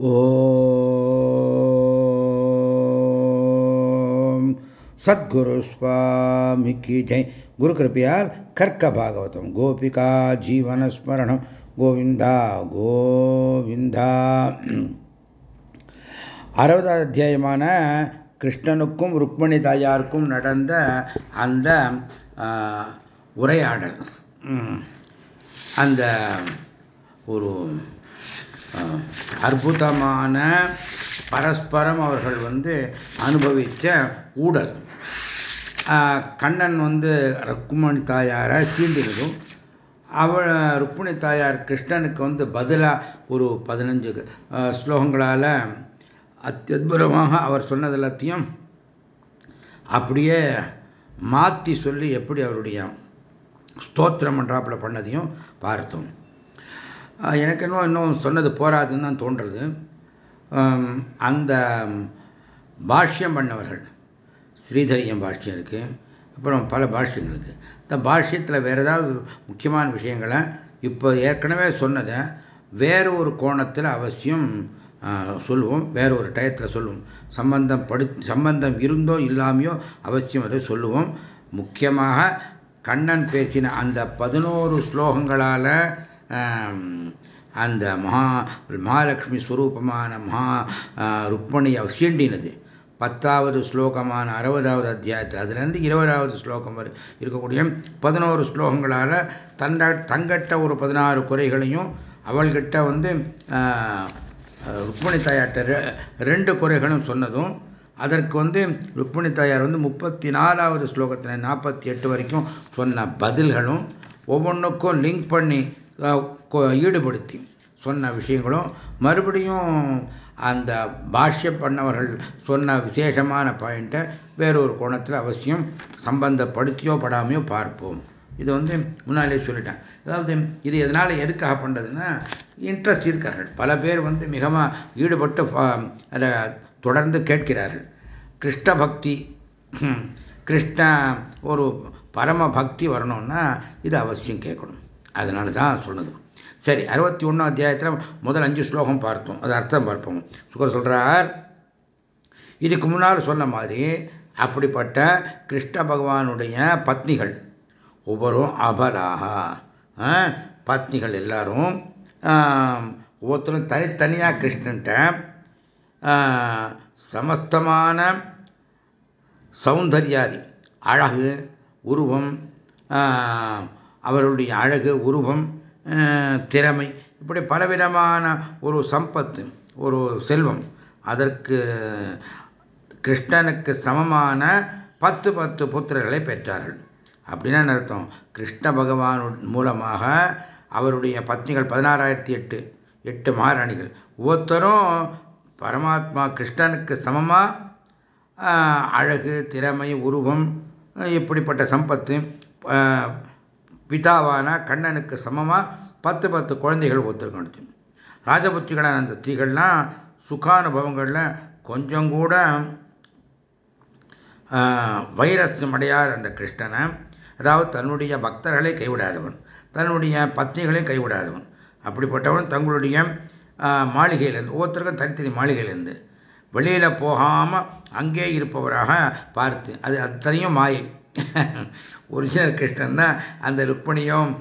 ஓம். சத்குரு சுவாமிக்கு ஜெய். குரு கிருப்பையால் கர்க்க பாகவதம். கோபிகா ஜீவன ஸ்மரணம். கோவிந்தா கோவிந்தா. அறுபதாவது அத்தியாயமான கிருஷ்ணனுக்கும் ருக்மணி தாயாருக்கும் நடந்த அந்த உரையாடல். அந்த ஒரு அற்புதமான பரஸ்பரம் அவர்கள் வந்து அனுபவித்த ஊடல். கண்ணன் வந்து ருக்மணி தாயாரை சீண்டினதும் அவள் ருக்மிணி தாயார் கிருஷ்ணனுக்கு வந்து பதிலாக ஒரு பதினஞ்சு ஸ்லோகங்களால் அத்தியுதமாக அவர் சொன்னது எல்லாத்தையும் அப்படியே மாற்றி சொல்லி எப்படி அவருடைய ஸ்தோத்திரம் மன்றாப்பில் பண்ணதையும் பார்த்தோம். எனக்கு இன்னும் இன்னும் சொன்னது போராதுன்னு தான் தோன்றுறது அந்த பாஷ்யம் பண்ணவர்கள் ஸ்ரீதரியம் பாஷ்யம் இருக்குது அப்புறம் பல பாஷ்யங்கள் இருக்குது இந்த பாஷ்யத்தில் வேறு ஏதாவது முக்கியமான விஷயங்களை இப்போ ஏற்கனவே சொன்னதை வேறு ஒரு கோணத்தில் அவசியம் சொல்லுவோம். வேற ஒரு டயத்தில் சொல்லுவோம். சம்பந்தம் படு சம்பந்தம் இருந்தோ இல்லாமையோ அவசியம் அதை சொல்லுவோம். முக்கியமாக கண்ணன் பேசின அந்த பதினோரு ஸ்லோகங்களால் அந்த மகா மகாலட்சுமி ஸ்வரூபமான மகா ருக்மணி அவசியண்டினது பத்தாவது ஸ்லோகமான அறுபதாவது அத்தியாயத்தில். அதுலேருந்து இருபதாவது ஸ்லோகம் வரை இருக்கக்கூடிய பதினோரு ஸ்லோகங்களால் தண்ட தங்கட்ட ஒரு பதினாறு குறைகளையும் அவள்கிட்ட வந்து ருக்மணி தாயார்கிட்ட ரெண்டு குறைகளும் சொன்னதும் அதற்கு வந்து ருக்மணி தாயார் வந்து முப்பத்தி நாலாவது ஸ்லோகத்தில் நாற்பத்தி எட்டு வரைக்கும் சொன்ன பதில்களும் ஒவ்வொன்றுக்கும் லிங்க் பண்ணி ஈடுபடுத்தி சொன்ன விஷயங்களும் மறுபடியும் அந்த பாஷ்ய பண்ணவர்கள் சொன்ன விசேஷமான பாயிண்ட்டை வேறொரு கோணத்தில் அவசியம் சம்பந்தப்படுத்தியோ படாமையோ பார்ப்போம். இது வந்து முன்னாலே சொல்லிட்டேன். அதாவது இது எதனால் எதுக்காக பண்ணுறதுன்னா இன்ட்ரெஸ்ட் இருக்கிறார்கள். பல பேர் வந்து மிகவும் ஈடுபட்டு அதை தொடர்ந்து கேட்கிறார்கள். கிருஷ்ண பக்தி கிருஷ்ண ஒரு பரம பக்தி வரணும்னா இது அவசியம் கேட்கணும். அதனால தான் சொன்னது. சரி அறுபத்தி ஒன்றாம் அத்தியாயத்தில் முதல் அஞ்சு ஸ்லோகம் பார்த்தோம். அது அர்த்தம் பார்ப்போம். சுகர் சொல்கிறார் இதுக்கு முன்னால் சொன்ன மாதிரி அப்படிப்பட்ட கிருஷ்ண பகவானுடைய பத்னிகள் ஒவ்வொரும் அபராக பத்னிகள் எல்லாரும் ஒவ்வொருத்தரும் தனித்தனியாக கிருஷ்ணன்ட்ட சமஸ்தமான சௌந்தர்யாதி அழகு உருவம் அவருடைய அழகு உருவம் திறமை இப்படி பலவிதமான ஒரு சம்பத்து ஒரு செல்வம். அதற்கு கிருஷ்ணனுக்கு சமமான பத்து பத்து புத்திரர்களை பெற்றார்கள். அப்படின்னு அர்த்தம்? கிருஷ்ண பகவான் மூலமாக அவருடைய பத்னிகள் பதினாறாயிரத்தி எட்டு எட்டு மகாராணிகள். ஒவ்வொருத்தரும் பரமாத்மா கிருஷ்ணனுக்கு சமமாக அழகு திறமை உருவம் இப்படிப்பட்ட சம்பத்து பிதாவான கண்ணனுக்கு சமமாக பத்து பத்து குழந்தைகள் ஒத்துக்கணுச்சு ராஜபுத்திகளான அந்த ஸ்திரீகள்லாம் சுகானுபவங்களில் கொஞ்சம் கூட வைரஸ்யம் அடையாத அந்த கிருஷ்ணனை அதாவது தன்னுடைய பக்தர்களை கைவிடாதவன் தன்னுடைய பத்னிகளை கைவிடாதவன். அப்படிப்பட்டவன் தங்களுடைய மாளிகையிலேருந்து ஒவ்வொருத்தருக்கும் தனித்தனி மாளிகையிலேருந்து வெளியில் போகாமல் அங்கே இருப்பவராக பார்த்து அது அத்தனையும் மாயை. ஒரிஜினல் கிருஷ்ணன் தான் அந்த ருக்மணியும்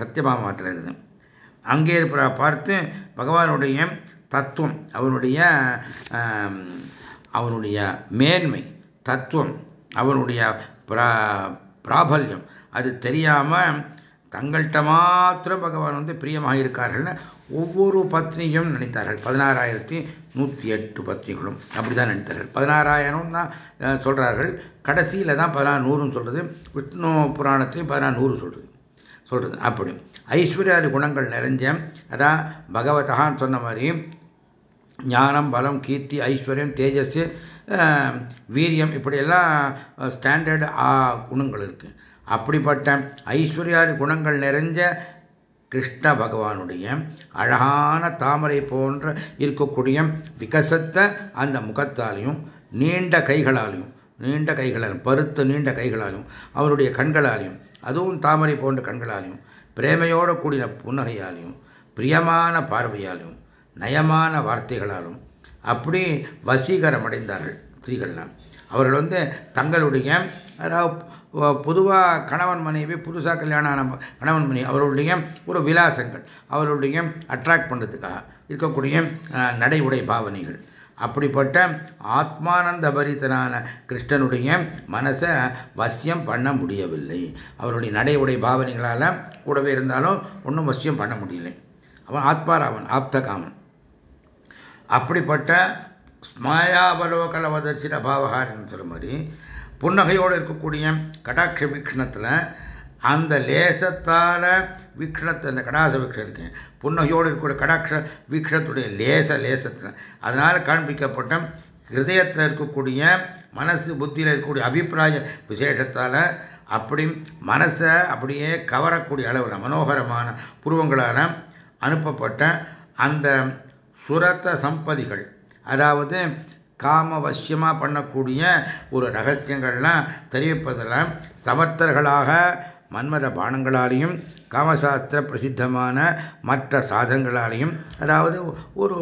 சத்தியபாமாத்தில் இருக்குது. அங்கே இருப்ப பார்த்து பகவானுடைய தத்துவம் அவனுடைய அவனுடைய மேன்மை தத்துவம் அவனுடைய பிராபல்யம் அது தெரியாமல் தங்கள்கிட்ட மாத்திரம் பகவான் வந்து பிரியமாக இருக்கார்கள்னு ஒவ்வொரு பத்னியும் நினைத்தார்கள். பதினாறாயிரத்தி நூற்றி எட்டு பத்னிகளும் அப்படிதான் நினைத்தார்கள். பதினாறாயிரம் தான் சொல்கிறார்கள் கடைசியில் தான் பதினாறு நூறுன்னு சொல்கிறது விஷ்ணு புராணத்திலையும் பதினாறு நூறு சொல்கிறது சொல்கிறது அப்படி. ஐஸ்வர்யாதி குணங்கள் நிறைஞ்ச அதான் பகவதகான்னு சொன்ன மாதிரி ஞானம் பலம் கீர்த்தி ஐஸ்வர்யம் தேஜஸ் வீரியம் இப்படியெல்லாம் ஸ்டாண்டர்டு குணங்கள் இருக்குது அப்படிப்பட்ட ஐஸ்வர்யாதி குணங்கள் நிறைஞ்ச கிருஷ்ண பகவானுடைய அழகான தாமரை போன்ற இருக்கக்கூடிய விகசத்த அந்த முகத்தாலையும் நீண்ட கைகளாலையும் நீண்ட கைகளாலும் பருத்த நீண்ட கைகளாலும் அவருடைய கண்களாலையும் அதுவும் தாமரை போன்ற கண்களாலையும் பிரேமையோடு கூடின புன்னகையாலையும் பிரியமான பார்வையாலையும் நயமான வார்த்தைகளாலும் அப்படி வசீகரம் அடைந்தார்கள் ஸ்திரீகள்லாம். அவர்கள் வந்து தங்களுடைய அதாவது பொதுவாக கணவன் மனைவி புதுசாக கல்யாணம் ஆன கணவன் மனைவி அவர்களுடைய ஒரு விலாசங்கள் அவர்களுடைய அட்ராக்ட் பண்ணுறதுக்காக இருக்கக்கூடிய நடை உடை பாவனைகள். அப்படிப்பட்ட ஆத்மானந்த பரித்தனான கிருஷ்ணனுடைய மனசை வசியம் பண்ண முடியவில்லை. அவருடைய நடை உடை பாவனைகளால் கூடவே இருந்தாலும் ஒன்றும் வசியம் பண்ண முடியலை. அவன் ஆத்மாராமன் ஆப்தகாமன். அப்படிப்பட்ட ஸ்மாயாவலோகலவதர்சின பாவகாரன்னு சொல்ல மாதிரி புன்னகையோடு இருக்கக்கூடிய கடாட்ச வீக்ஷணத்தில் அந்த லேசத்தால் வீக்ஷணத்தை அந்த கடாச வீக்ஷம் இருக்கு. புன்னகையோடு இருக்கக்கூடிய கடாட்ச வீக்ஷணத்துடைய லேச லேசத்தில் அதனால் காண்பிக்கப்பட்ட ஹிருதயத்தில் இருக்கக்கூடிய மனசு புத்தியில் இருக்கக்கூடிய அபிப்பிராய விசேஷத்தால் அப்படி மனசை அப்படியே கவரக்கூடிய அளவில் மனோகரமான புருவங்களால் அனுப்பப்பட்ட அந்த சுரத்த சம்பதிகள். அதாவது காமவசியமாக பண்ணக்கூடிய ஒரு ரகசியங்கள்லாம் தெரிவிப்பதில் சமர்த்தர்களாக மன்மத பானங்களாலையும் காமசாஸ்திர பிரசித்தமான மற்ற சாதங்களாலையும் அதாவது ஒரு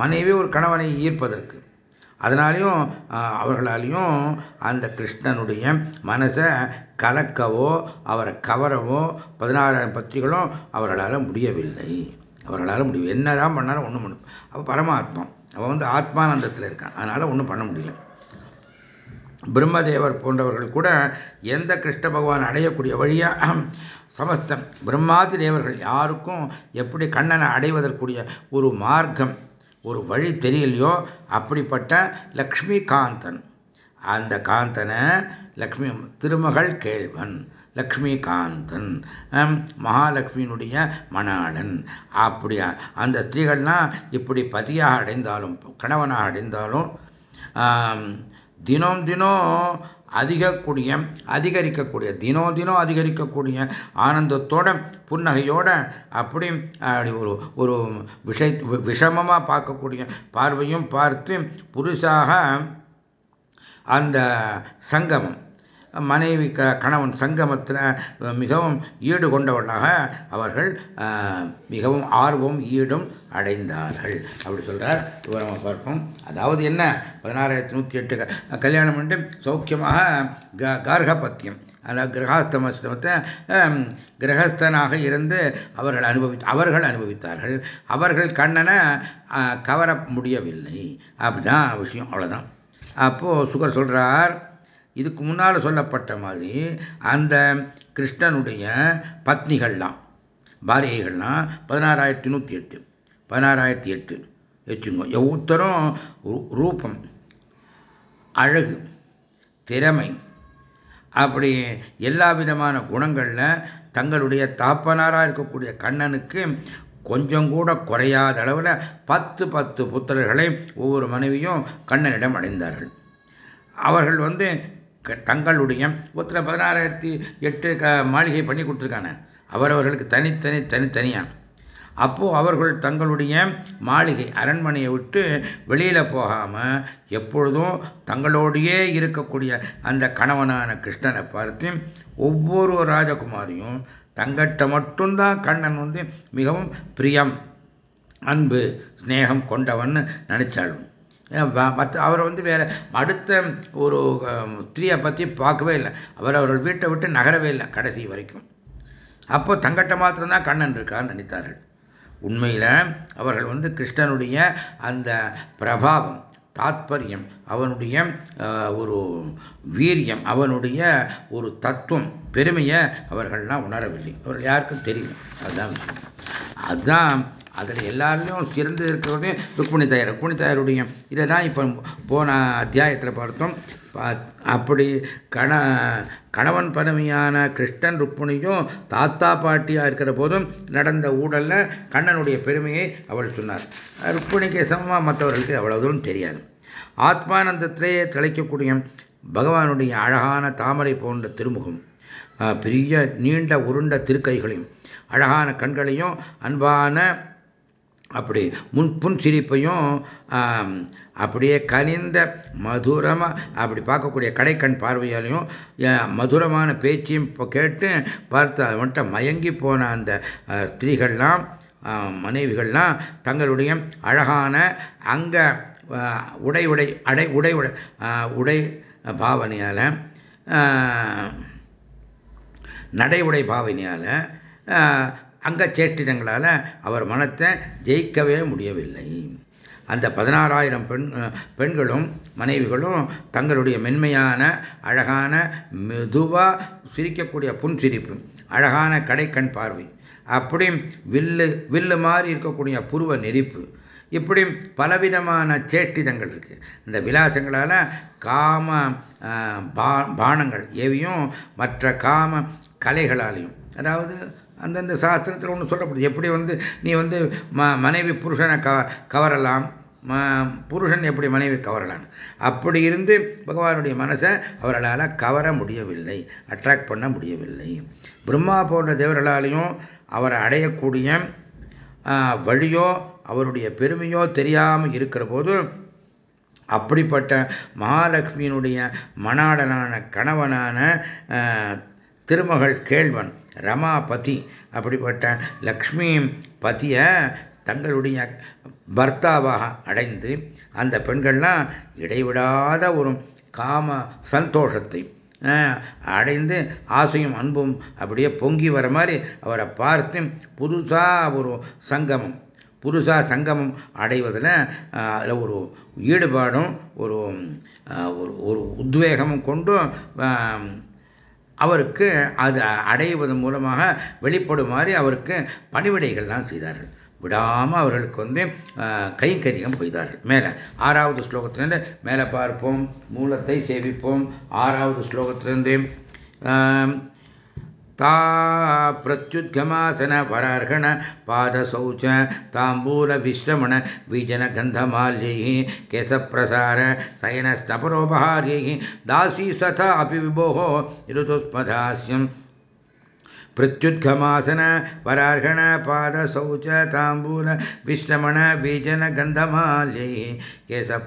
மனைவி ஒரு கணவனை ஈர்ப்பதற்கு. அதனாலையும் அவர்களாலையும் அந்த கிருஷ்ணனுடைய மனசை கலக்கவோ அவரை கவரவோ பதினாறாயிரம் பத்திகளும் அவர்களால் முடியவில்லை. அவர்களால் முடியும் என்னதான் பண்ணாலும் ஒன்றும் பண்ணும் அப்போ பரமாத்மா. அவன் வந்து ஆத்மானந்தத்தில் இருக்கான். அதனால் ஒன்றும் பண்ண முடியல. பிரம்மதேவர் போன்றவர்கள் கூட எந்த கிருஷ்ண பகவான் அடையக்கூடிய வழியாக சமஸ்தம் பிரம்மாதி தேவர்கள் யாருக்கும் எப்படி கண்ணனை அடைவதற்குரிய ஒரு மார்க்கம் ஒரு வழி தெரியலையோ அப்படிப்பட்ட லக்ஷ்மி காந்தன் அந்த காந்தனை லக்ஷ்மி திருமகள் கேள்வன் லக்ஷ்மிகாந்தன் மகாலட்சுமியினுடைய மணாளன். அப்படி அந்த ஸ்திரீகள்லாம் இப்படி பதியாக அடைந்தாலும் கணவனாக அடைந்தாலும் தினம் தினம் அதிகக்கூடிய அதிகரிக்கக்கூடிய தினம் தினம் அதிகரிக்கக்கூடிய ஆனந்தத்தோட புன்னகையோட அப்படி ஒரு ஒரு விஷய விஷமமாக பார்க்கக்கூடிய பார்வையும் பார்த்து புதுசாக அந்த சங்கமம் மனைவி க கணவன் சங்கமத்தில் மிகவும் ஈடு கொண்டவர்களாக அவர்கள் மிகவும் ஆர்வம் ஈடும் அடைந்தார்கள். அப்படி சொல்கிறார் விவரமாக பார்ப்போம். அதாவது என்ன? பதினாறாயிரத்தி நூற்றி எட்டு கல்யாணம் வந்து சௌக்கியமாக க கார்கபத்தியம் அதாவது கிரகாஸ்தமஸ்தமத்தை கிரகஸ்தனாக இருந்து அவர்கள் அனுபவி அவர்கள் அனுபவித்தார்கள். அவர்கள் கண்ணனை கவர முடியவில்லை. அப்படிதான் விஷயம். அவ்வளோதான் அப்போது சுகர் சொல்கிறார் இதுக்கு முன்னால் சொல்லப்பட்ட மாதிரி அந்த கிருஷ்ணனுடைய பத்னிகள்லாம் பாரியைகள்லாம் பதினாறாயிரத்தி நூற்றி எட்டு பதினாறாயிரத்தி எட்டு. வச்சுங்க ஒவ்வொருத்தரும் ரூபம் அழகு திறமை அப்படி எல்லா விதமான குணங்களில் தங்களுடைய தாப்பனாராக இருக்கக்கூடிய கண்ணனுக்கு கொஞ்சம் கூட குறையாத அளவில் பத்து பத்து புத்திரர்களை ஒவ்வொரு மனைவியும் கண்ணனிடம் அடைந்தார்கள். அவர்கள் வந்து தங்களுடைய ஒருத்தர் பதினாறாயிரத்தி எட்டு க மாளிகை பண்ணி கொடுத்துருக்காங்க. அவரவர்களுக்கு தனித்தனி தனித்தனியாக அப்போது அவர்கள் தங்களுடைய மாளிகை அரண்மனையை விட்டு வெளியில் போகாமல் எப்பொழுதும் தங்களோடையே இருக்கக்கூடிய அந்த கணவனான கிருஷ்ணனை பார்த்து ஒவ்வொரு ராஜகுமாரியும் தங்கட்ட மட்டும்தான் கண்ணன் வந்து மிகவும் பிரியம் அன்பு ஸ்னேகம் கொண்டவன் நினைச்சாலும் மற்ற அவரை வந்து வேற அடுத்த ஒரு ஸ்திரியை பற்றி பார்க்கவே இல்லை. அவர் அவர்கள் வீட்டை விட்டு நகரவே இல்லை கடைசி வரைக்கும். அப்போ தங்கட்ட மாத்திரம்தான் கண்ணன் இருக்கான்னு நினைத்தார்கள். உண்மையில் அவர்கள் வந்து கிருஷ்ணனுடைய அந்த பிரபாவம் தாத்பரியம் அவனுடைய ஒரு வீரியம் அவனுடைய ஒரு தத்துவம் பெருமையை அவர்கள்லாம் உணரவில்லை. அவர்கள் யாருக்கும் தெரியல. அதுதான் அதுதான் அதில் எல்லாருமே சிறந்து இருக்கிறது ருக்மிணி தயார். ருக்மிணி தயாருடைய இதை தான் இப்போ போன அத்தியாயத்தில் பார்த்தோம். அப்படி கண கணவன் பதவியான கிருஷ்ணன் ருக்மிணியும் தாத்தா பாட்டியாக இருக்கிற போதும் நடந்த ஊழலில் கண்ணனுடைய பெருமையை அவள் சொன்னார். ருக்மிணிக்கு சமமாக மற்றவர்களுக்கு அவ்வளவு தூரம் தெரியாது. ஆத்மானந்தத்திலேயே திளைக்கக்கூடிய பகவானுடைய அழகான தாமரை போன்ற திருமுகம் பெரிய நீண்ட உருண்ட திருக்கைகளையும் அழகான கண்களையும் அன்பான அப்படி முன்புன் சிரிப்பையும் அப்படியே கனிந்த மதுரமாக அப்படி பார்க்கக்கூடிய கடைக்கண் பார்வையாலையும் மதுரமான பேச்சையும் கேட்டு பார்த்து அவன்கிட்ட மயங்கி போன அந்த ஸ்திரீகள்லாம் மனைவிகள்லாம் தங்களுடைய அழகான அங்க உடை உடை அடை உடை உடை உடை பாவனையால் நடை உடை பாவனையால் அங்க சேட்டிதங்களால் அவர் மனத்தை ஜெயிக்கவே முடியவில்லை. அந்த பதினாறாயிரம் பெண் பெண்களும் மனைவிகளும் தங்களுடைய மென்மையான அழகான மெதுவாக சிரிக்கக்கூடிய புன்சிரிப்பு அழகான கடைக்கண் பார்வை அப்படி வில்லு வில்லு மாதிரி இருக்கக்கூடிய புருவ நெரிப்பு இப்படி பலவிதமான சேட்டிதங்கள் இருக்கு. இந்த விலாசங்களால் காம பானங்கள் ஏவியும் மற்ற காம கலைகளாலையும் அதாவது அந்தந்த சாஸ்திரத்தில் ஒன்று சொல்லப்படுது எப்படி வந்து நீ வந்து ம மனைவி புருஷனை க கவரலாம்? புருஷன் எப்படி மனைவி கவரலாம்? அப்படி இருந்து பகவானுடைய மனசை அவர்களால் கவர முடியவில்லை அட்ராக்ட் பண்ண முடியவில்லை. பிரம்மா போன்ற தேவர்களாலையும் அவரை அடையக்கூடிய வழியோ அவருடைய பெருமையோ தெரியாமல் இருக்கிற போது அப்படிப்பட்ட மகாலட்சுமியினுடைய மணாடனான கணவனான திருமகள் கேள்வன் ரமாபதி அப்படிப்பட்ட லக்ஷ்மி பதியை தங்களுடைய பர்த்தாவாக அடைந்து அந்த பெண்கள்லாம் இடைவிடாத ஒரு காம சந்தோஷத்தை அடைந்து ஆசையும் அன்பும் அப்படியே பொங்கி வர மாதிரி அவரை பார்த்து புதுசாக ஒரு சங்கமம் புதுசாக சங்கமம் அடைவதில் அதில் ஒரு ஈடுபாடும் ஒரு ஒரு உத்வேகமும் கொண்டும் அவருக்கு அது அடைவதன் மூலமாக வெளிப்படுமாறு அவருக்கு பணிவிடைகள்லாம் செய்தார்கள். விடாமல் அவர்களுக்கு வந்து கைங்கரியம் செய்தார்கள் மேலே ஆறாவது ஸ்லோகத்திலேருந்து மேலே பார்ப்போம். மூலத்தை சேவிப்போம். ஆறாவது ஸ்லோகத்திலிருந்து प्रत्युमासन प्रत्युद्गमासन वरार्हण पादशौच केश प्रसार केशप्रसार शयनस्तपरोपहार्यैः दासी सथा अपि विभोः ऋतुस्पदास्यम्। प्रत्युद्घमासन परार्हण पादशौच ताम्बूल विश्रमण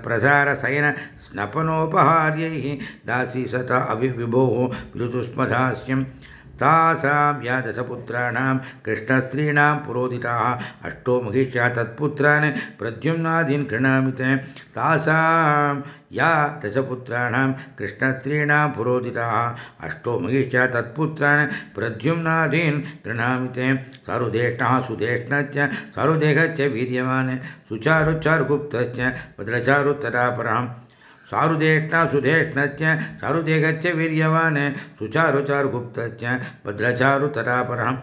प्रसार शयन स्नपनोपहार्यैः दासी सत अविविभोः ऋतुस्मधास्यम् तासां या दशपुत्राणां कृष्णस्त्रीणां पुरोदिताः। अष्टो महिष्या तत्पुत्रान् प्रद्युम्नादीन् गृह्णामि ते या दशपुत्राणां कृष्णस्त्रीणां पुरोदिताः। अष्टो महिष्या तत्पुत्रान् प्रद्युम्नादीन् गृह्णामि ते सरुदेष्टः सुदेष्णश्च, सरुदेहश्च वीर्यवान्। सुचारुचारुगुप्तश्च भद्रचारुत्तरापरम् सारुदेष्णा सुधेष्णश्च सारुदेहश्च वीर्यवान् सुचारुचारुगुप्तश्च भद्रचारुतरापरः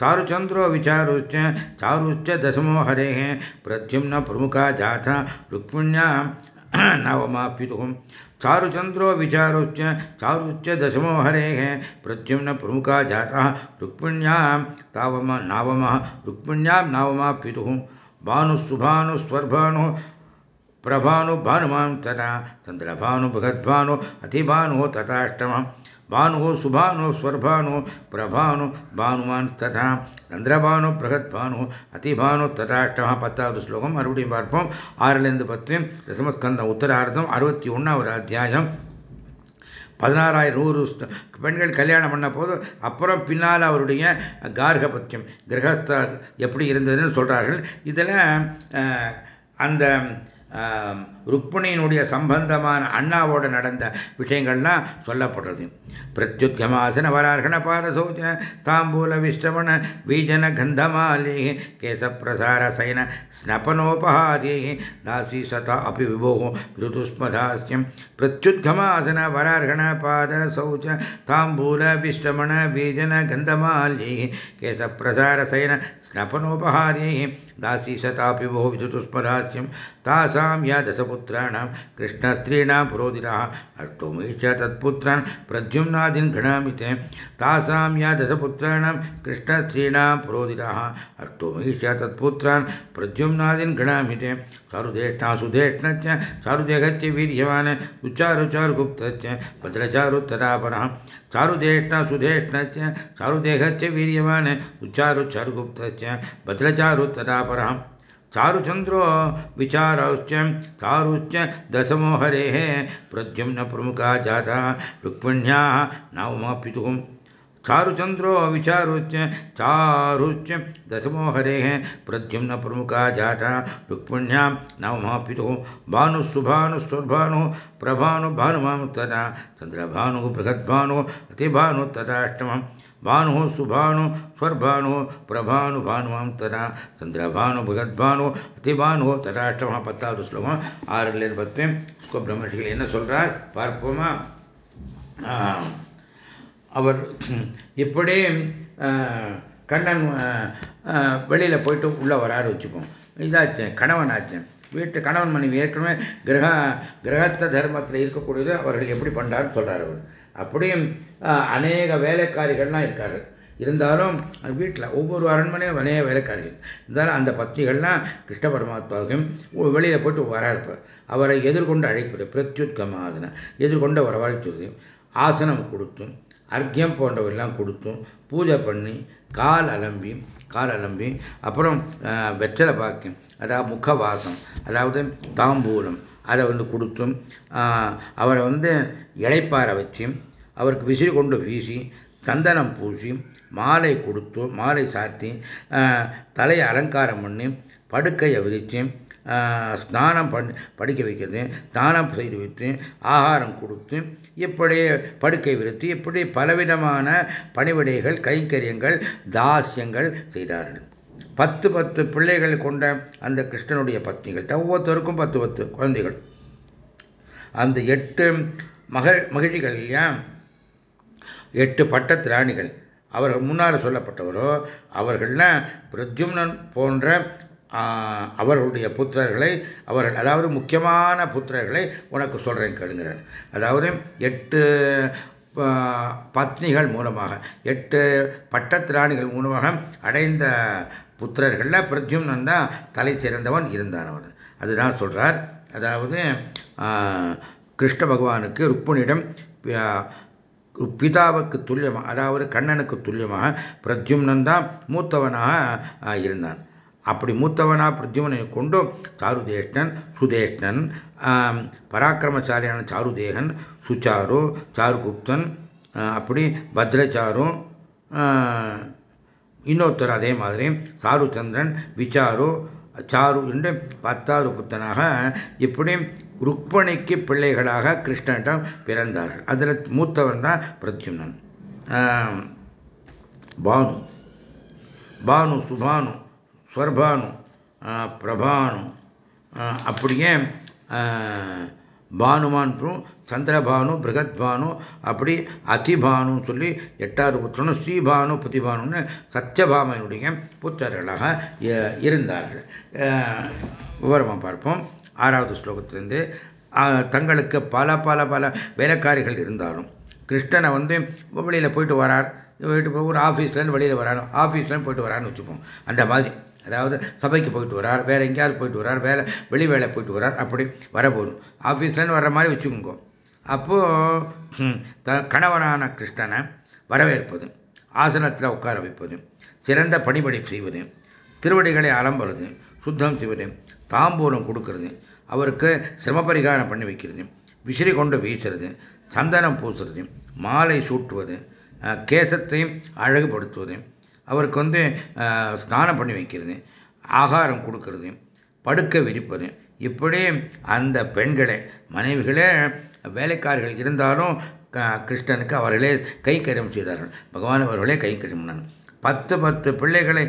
सारुचन्द्रो विचारुश्च, चारुश्च दशमो हरेः, प्रद्युम्न प्रमुखा जाता, रुक्मिण्यां नवमा पितुः चारुचन्द्रो विचारुश्च, चारुश्च दशमो हरेः, प्रद्युम्न प्रमुखा जाता, रुक्मिण्यां तावम, नावमः, रुक्मिण्यां नावमा पितुः भानुस्तुभानुस्वर्भानुः பிரபானு ಪ್ರಭಾನು ததா ತಥಾ ಚಂದ್ರಭಾನು ಬೃಹದ್ಭಾನು ಅತಿಭಾನು ತಥಾಷ್ಟಮ ಭಾನು சுபானோ ಸ್ವರ್ಭಾನು பிரபானு ಭಾನುಮಾನ್ ததா சந்திரபானோ பிரகத்பானோ அதிபானோ ததாஷ்டமா பத்தாவது ஸ்லோகம் மறுபடியும் பார்ப்போம். ஆறிலிருந்து பத்து தசமஸ்கந்தம் உத்தரார்த்தம் அறுபத்தி ஒன்றாவது அத்தியாயம். பதினாறாயிரம் நூறு பெண்கள் கல்யாணம் பண்ண போது அப்புறம் பின்னால் அவருடைய கார்கபத்தியம் கிரகஸ்த எப்படி இருந்ததுன்னு சொல்கிறார்கள் இதில் அந்த ருக்மிணியினுடைய சம்பந்தமான அண்ணாவோட நடந்த விஷயங்கள்லாம் சொல்லப்படுறது. பிரத்யுத்கமாசன வரார்கண பாரசோஜன தாம்பூல விஷ்ரமண வீஜன கந்தமாலி கேசப்பிரசார சயன ஸ்னபனோபஹாதி தாசி சதா அப்பி விபோ ருதுஸ்மதாஸ்யம் பிரத்யுத்கமாசன வரார்கண பாரசௌச்ச தாம்பூல விஷ்ரமண வீஜன கந்தமாலி கேசப்பிரசார சயன स्नपनोपहार्यैः दासी शतापि भो विदुतुस्मदास्यं तासां या दशपुत्राणां कृष्णस्त्रीणां पुरोदिताः अष्टोमैश्च तत्पुत्रान् प्रद्युम्नादीन् गृणामि ते। तासां या दशपुत्राणां कृष्णस्त्रीणां पुरोदिताः। अष्टोमैश्च तत्पुत्रान् प्रद्युम्नादीन् गृणामि ते। सारुदेष्टा सुदेष्णश्च सारुदेहश्च वीर्यवान् उच्चारुचारुगुप्तश्च भद्रचारुत्तरापरः। चारुदेष्टा सुदेष्णश्च चारुदेहश्च वीर्यवान् उच्चारुचारुगुप्तश्च भद्रचारुत्तरापरः। चारुचंद्रो विचाराश्च, चारुच्च दशमो हरेः प्रद्युम्नप्रमुखा जाता, रुक्मिण्याः नाममाप्युतुः चारुचंद्रो विचारुश्च चारुच्य दशमो हरेः प्रद्युम्नप्रमुखा जाता, रुक्मिण्यां नाममाप्युतुः भानुः प्रभानु भानुमां तदा चन्द्रभानुः, बृहद्भानुः तथा तदाष्टमम् பானு சுபானு ஸ்வர்பானு பிரபானு பானுவாம் தரா சந்திரபானு பகத்பானு அதிபானு ததாஷ்டமா பத்தாவது ஸ்லோகம் ஆறுலேருந்து பத்து ஸ்கோ பிரம்மர்ஷிகள் என்ன சொல்றார் பார்ப்போமா அவர் இப்படி கண்ணன் வெளியில் போயிட்டு உள்ளே வராரு வச்சுப்போம் இதாச்சு கணவன் ஆச்சு வீட்டு கணவன் மனைவி ஏற்கனவே கிரக கிரகத்த தர்மத்தில் இருக்கக்கூடியது அவர்கள் எப்படி பண்ணுறாருன்னு சொல்கிறார் அவர். அப்படியும் அநேக வேலைக்காரிகள்லாம் இருக்கார். இருந்தாலும் வீட்டில் ஒவ்வொரு அரண்மனையும் அநேக வேலைக்காரிகள். இருந்தாலும் அந்த பத்திரிகள்லாம் கிருஷ்ண பரமாத்மாவுக்கும் வெளியில் போயிட்டு வராருப்பார் அவரை எதிர்கொண்டு அழைப்பது பிரத்யுத்கமாதன எதிர்கொண்டு வரவழைச்சது ஆசனம் கொடுத்தும் அர்க்கியம் போன்றவெல்லாம் கொடுத்தும் பூஜை பண்ணி கால் அலம்பி கால் அலம்பி அப்புறம் வெற்றலை பாக்கியம் அதாவது முகவாசம் அதாவது தாம்பூலம் அதை வந்து கொடுத்தும் அவரை வந்து இழைப்பார வச்சு அவருக்கு விசிறி கொண்டு வீசி சந்தனம் பூசி மாலை கொடுத்து மாலை சாத்தி தலையை அலங்காரம் பண்ணி படுக்கையை விரித்து ஸ்நானம் பண்ணி படிக்க வைக்கிறது ஸ்நானம் செய்து வைத்து ஆகாரம் கொடுத்து இப்படி படுக்கை விரித்து இப்படி பலவிதமான பணிவிடைகள் கைங்கரியங்கள் தாசியங்கள் செய்தார்கள். பத்து பத்து பிள்ளைகள் கொண்ட அந்த கிருஷ்ணனுடைய பத்னிகள் ஒவ்வொருத்தருக்கும் பத்து பத்து குழந்தைகள். அந்த எட்டு மகள் மகிழ்ச்சிகள் இல்லையா? எட்டு பட்டத்து திராணிகள். அவர்கள் முன்னால் சொல்லப்பட்டவரோ அவர்கள்லாம் பிரத்யும்னன் போன்ற அவர்களுடைய புத்திரர்களை அவர்கள் அதாவது முக்கியமான புத்திரர்களை உனக்கு சொல்கிறேன் கேளுங்கிறார். அதாவது எட்டு பத்னிகள் மூலமாக எட்டு பட்டத்திராணிகள் மூலமாக அடைந்த புத்திரர்களில் பிரத்யும்னன் தான் தலை சிறந்தவன் இருந்தான் அவன். அதுதான் சொல்கிறார் அதாவது கிருஷ்ண பகவானுக்கு ருக்மணியிடம் பிதாவுக்கு துல்லியமாக அதாவது கண்ணனுக்கு துல்லியமாக பிரத்யும்னன் தான் மூத்தவனாக இருந்தான். அப்படி மூத்தவனாக பிரத்யுமனை கொண்டும் சாருதேஷ்ணன் சுதேஷ்ணன் பராக்கிரமசாலியான சாருதேகன் சுச்சாரு சாருகுப்தன் அப்படி பத்ரச்சாரும் இன்னொருத்தர் அதே மாதிரி சாருச்சந்திரன் விசாரு சாரு என்று பத்தாவது புத்தனாக இப்படி ருக்மணிக்கு பிள்ளைகளாக கிருஷ்ணனிடம் பிறந்தார்கள். அதில் மூத்தவன் தான் பிரத்யும்னன். பானு. பானு சுபானு ஸ்வர்பானு பிரபானு. அப்படியே பானுமான்றும் சந்திரபானு பிருகத்பானு அப்படி அதிபானு சொல்லி எட்டாவது புத்திரனும் ஸ்ரீபானு புத்திபானுன்னு சத்யபாமனுடைய புத்தர்களாக இருந்தார்கள். விவரமாக பார்ப்போம். ஆறாவது ஸ்லோகத்திலிருந்து தங்களுக்கு பல பல பல வேலைக்காரிகள் இருந்தாலும் கிருஷ்ணனை வந்து வெளியில் போயிட்டு வரார். போயிட்டு ஒரு ஆஃபீஸ்லேருந்து வெளியில் வராரு. ஆஃபீஸ்லேருந்து போயிட்டு வரான்னு வச்சுப்போம். அந்த மாதிரி. அதாவது சபைக்கு போயிட்டு வரார் வேறு எங்கேயாவது போயிட்டு வரார் வேலை வெளி வேலை போயிட்டு வரார். அப்படி வரப்போதும் ஆஃபீஸ்லேருந்து வர்ற மாதிரி வச்சுக்கோங்க. அப்போது த கணவனான கிருஷ்ணனை வரவேற்பது ஆசனத்தில் உட்கார வைப்பது சிறந்த பணிபடி செய்வது திருவடிகளை அலம்புறது சுத்தம் செய்வது தாம்பூலம் கொடுக்கறது அவருக்கு சிரமபரிகாரம் பண்ணி வைக்கிறது விசிறி கொண்டு வீசுறது சந்தனம் பூசுறது மாலை சூட்டுவது கேசத்தையும் அழகுபடுத்துவது அவருக்கு வந்து ஸ்நானம் பண்ணி வைக்கிறது ஆகாரம் கொடுக்கறது படுக்க விரிப்பது. இப்படி அந்த பெண்களே மனைவிகளே வேலைக்காரர்கள் இருந்தாலும் கிருஷ்ணனுக்கு அவர்களே கைக்கரியம் செய்தார்கள். பகவான் அவர்களே கைக்கரியம் பத்து பத்து பிள்ளைகளை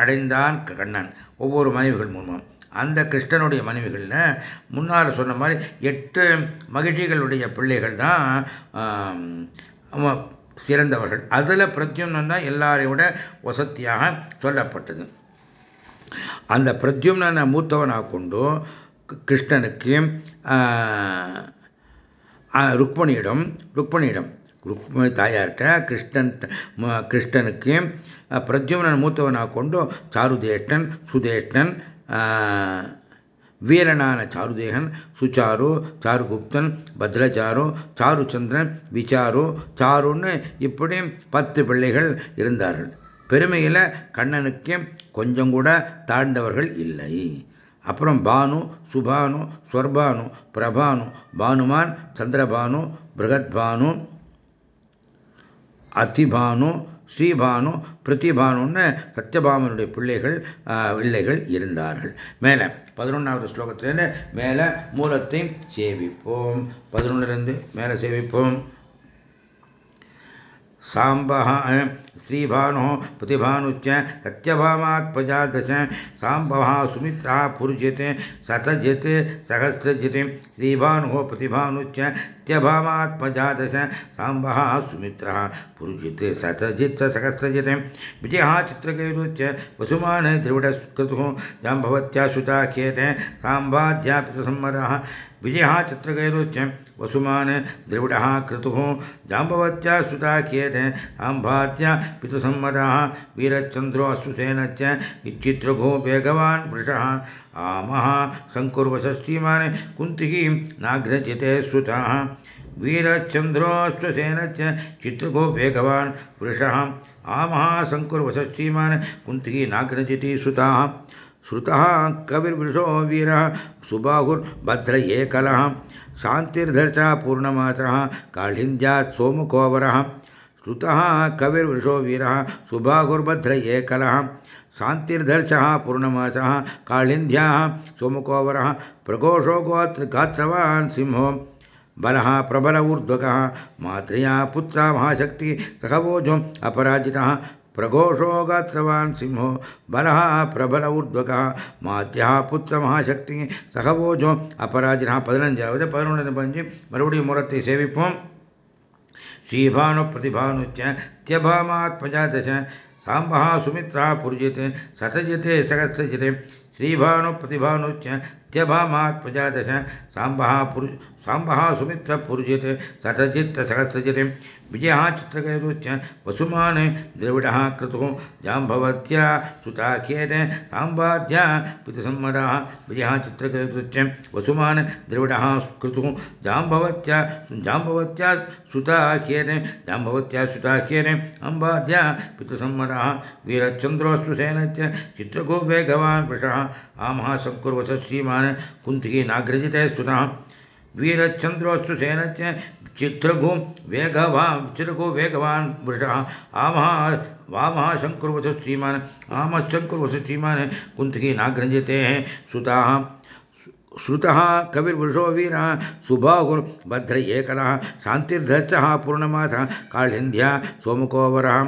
அடைந்தான் கண்ணன். ஒவ்வொரு மனைவிகள் மூலமாக அந்த கிருஷ்ணனுடைய மனைவிகளில் முன்னால் சொன்ன மாதிரி எட்டு மகிழ்ச்சிகளுடைய பிள்ளைகள் தான் சிறந்தவர்கள். அதில் பிரத்யும்னன் தான் எல்லாரையும் விட வசத்தியாக சொல்லப்பட்டது. அந்த பிரத்யும்னனை மூத்தவனாக கொண்டு கிருஷ்ணனுக்கு ருக்மணியிடம் ருக்மணியிடம் ருக்மணி தாயார்கிட்ட கிருஷ்ணன் கிருஷ்ணனுக்கு பிரத்யும்னன் மூத்தவனாக கொண்டு சாருதேஷ்டன் சுதேஷ்டன் வீரனான சாருதேகன் சுச்சாரு சாருகுப்தன் பத்ரச்சாரு சாருச்சந்திரன் விசாரு சாருன்னு இப்படி பத்து பிள்ளைகள் இருந்தார்கள். பெருமையில் கண்ணனுக்கு கொஞ்சம் கூட தாழ்ந்தவர்கள் இல்லை. அப்புறம் பானு சுபானு ஸ்வர்பானு பிரபானு பானுமான் சந்திரபானு பிருகத்பானு அதிபானு ஸ்ரீபானு பிரதிபானுன்னு சத்யபாமனுடைய பிள்ளைகள் பிள்ளைகள் இருந்தார்கள். மேலே பதினொன்றாவது ஸ்லோகத்திலேருந்து மேலே மூலத்தை சேவிப்போம். பதினொன்றுலேருந்து மேலே சேவிப்போம். சாம்பக श्रीभानुः प्रतिभानुश्च सत्यभामात्मजा दश साम्बवः सुमित्रा पुरुजिते शतजिते, सहस्रजिते। श्रीभानुः प्रतिभानुश्च त्यभामात्मजा दश साम्बः सुमित्रः पुरुजिते शतजित्, सहस्रजिते। विजयः चित्रकैरुच्च वसुमान् द्रविडस्कृतुः जाम्भवत्या सुता ख्येते साम्बाध्यापितसम्मरः विजयः चित्रकैरुच्च वसुमान् द्रविडः क्रतुः जाम्बवत्या सुता ख्येते आम्भात्या पितुसम्मतः वीरचन्द्रो अश्वसेनश्च इच्चित्रघो वेगवान् वृषः आमः सङ्कुर्वश्रीमान् कुन्तिः नाग्रजिते सुतः। वीरचन्द्रोऽश्वसेनश्च चित्रघो वेगवान् वृषः आमः सङ्कुर्वश्रीमान् कुन्तिः नाग्रजिति सुतः। श्रुतः कविर्वृषो वीरः सुबाहुर्भद्र एकलः शान्तिर्धर्चा पूर्णमासः काळिन्द्यात् सोमुकोवरः। श्रुतः कविर्वृषो वीरः सुबाहुर्भद्र एकलः शान्तिर्दर्शः पूर्णमासः काळिन्द्याः सोमुकोवरः प्रघोषो गोत्र गात्रवान् सिंहो बलः प्रबल ऊर्ध्वकः मात्रया पुत्रा महाशक्ति सखवोजो अपराजितः प्रघोषो गात्रवान् सिंहो बलः प्रबल ऊर्ध्वकः மாத்தியா புத்திர மகாசக்தி சகவோஜோ அபராஜினா பதினஞ்சாவது பதினொன்று பஞ்சு மறுபடியும் முறத்தை சேவிப்போம் श्रीभानु प्रतिभानुश्च त्यभामात्मजा दश साम्बः सुमित्रा पुर्जिते सतजते सहस्रजिते श्रीभानुप्रतिभानुच्च त्यभामात्मजादश साम्बः पुरु साम्बः सुमित्रपुरुजित् सतजित्तसहस्रजितिं विजयः चित्रकयतुश्च वसुमान द्रविडः क्रतुः। जाम्भवत्या सुताख्येत ताम्बाद्या पितुसम्मदाः विजयः चित्रकयतुश्च वसुमान द्रविडः क्रतुः। जाम्भवत्या जाम्भवत्या सुताख्येत जाम्भवत्या सुताख्येन अम्बाध्या पितुसम्मदाः वीरचन्द्रोऽस्तु सेनत्य चित्रकोपे वेगवान् वृषः। आमः सङ्कुर्वस श्रीमान् कुन्तिः नाग्रजिते सुतः वीरचन्द्रोऽश्वसेनश्च चित्रघु वेगवान् चित्रघु वेगवान् वृषः आमः वामः शङ्कुर्वस श्रीमान् आमः शङ्कुर्वस श्रीमान् कुन्तिः नाग्रजिते सुताः श्रुतः कविर्वृषो वीरः सुबाहुर्भद्र एकलः शान्तिर्धर्चः पूर्णमासः काळिन्द्या सोमुकोवरः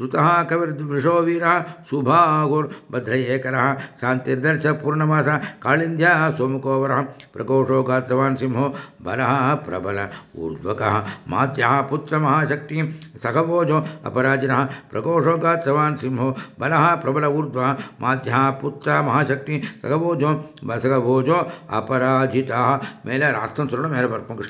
श्रुतः कविर्वृषो वीर सुभागुर्भद्रयेकरः शांतिर्दर्श पूर्णमास। कालिंद्या सोमकोवर वरः। प्रकोशो गात्रवान् सिंह बल प्रबल ऊर्ध्वकः। पुत्र महाशक्ति सखभोजो अपराजिनः। प्रकोशो गात्रवान् सिंह बल प्रबल ऊर्ध मात्यः पुत्र महाशक्ति सखभोजो सखभोजो अपराजिता। मेले रास्त ಮೇಲೆ ಬರ್ಕೊಂಡು